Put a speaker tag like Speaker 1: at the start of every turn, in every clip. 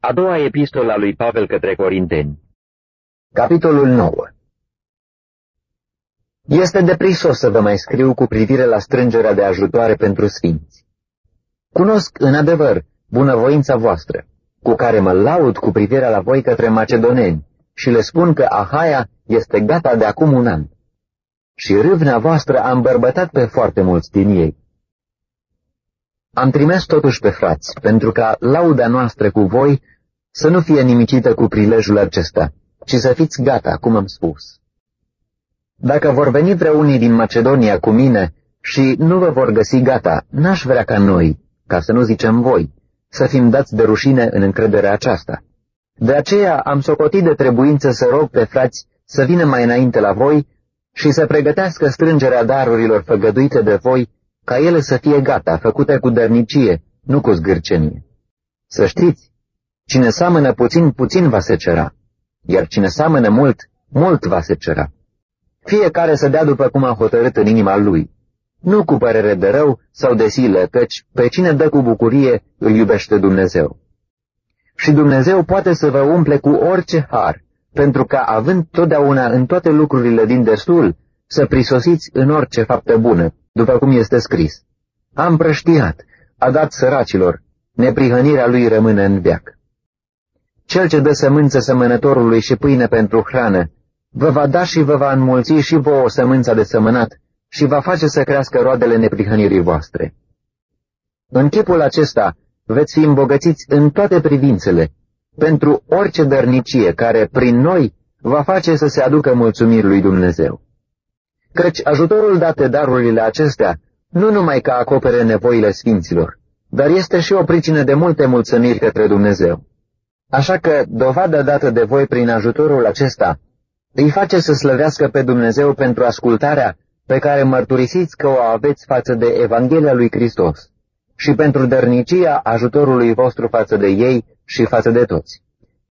Speaker 1: A doua epistola a lui Pavel către Corinteni
Speaker 2: Capitolul 9 Este deprisos să vă mai scriu cu privire la strângerea de ajutoare pentru sfinți. Cunosc, în adevăr, bunăvoința voastră, cu care mă laud cu privirea la voi către macedoneni și le spun că Ahaia este gata de acum un an. Și râvnea voastră a îmbărbătat pe foarte mulți din ei. Am trimis totuși pe frați, pentru ca lauda noastră cu voi să nu fie nimicită cu prilejul acesta, ci să fiți gata, cum am spus. Dacă vor veni vreunii din Macedonia cu mine și nu vă vor găsi gata, n-aș vrea ca noi, ca să nu zicem voi, să fim dați de rușine în încrederea aceasta. De aceea am socotit de trebuință să rog pe frați să vină mai înainte la voi și să pregătească strângerea darurilor făgăduite de voi, ca ele să fie gata, făcute cu dărnicie, nu cu zgârcenie. Să știți, cine seamănă puțin, puțin va se cera, iar cine seamănă mult, mult va se cera. Fiecare să dea după cum a hotărât în inima lui, nu cu părere de rău sau de silă, căci pe cine dă cu bucurie îl iubește Dumnezeu. Și Dumnezeu poate să vă umple cu orice har, pentru ca, având totdeauna în toate lucrurile din destul, să prisosiți în orice faptă bună, după cum este scris. Am prăștiat, a dat săracilor, neprihănirea lui rămâne în veac. Cel ce dă sămânță sămănătorului și pâine pentru hrană, vă va da și vă va înmulți și vouă sămânța de sămânat și va face să crească roadele neprihănirii voastre. În chipul acesta veți fi îmbogățiți în toate privințele, pentru orice dărnicie care, prin noi, va face să se aducă mulțumiri lui Dumnezeu. Căci ajutorul dat de darurile acestea nu numai că acopere nevoile sfinților, dar este și o pricină de multe mulțumiri către Dumnezeu. Așa că dovada dată de voi prin ajutorul acesta îi face să slăvească pe Dumnezeu pentru ascultarea pe care mărturisiți că o aveți față de Evanghelia lui Hristos și pentru dărnicia ajutorului vostru față de ei și față de toți.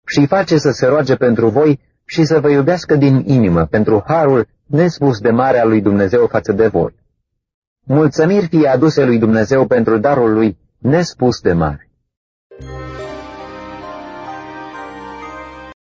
Speaker 2: Și îi face să se roage pentru voi și să vă iubească din inimă pentru harul nespus de mare al lui Dumnezeu față de voi. Mulțumiri fie aduse lui Dumnezeu pentru darul lui nespus de mare.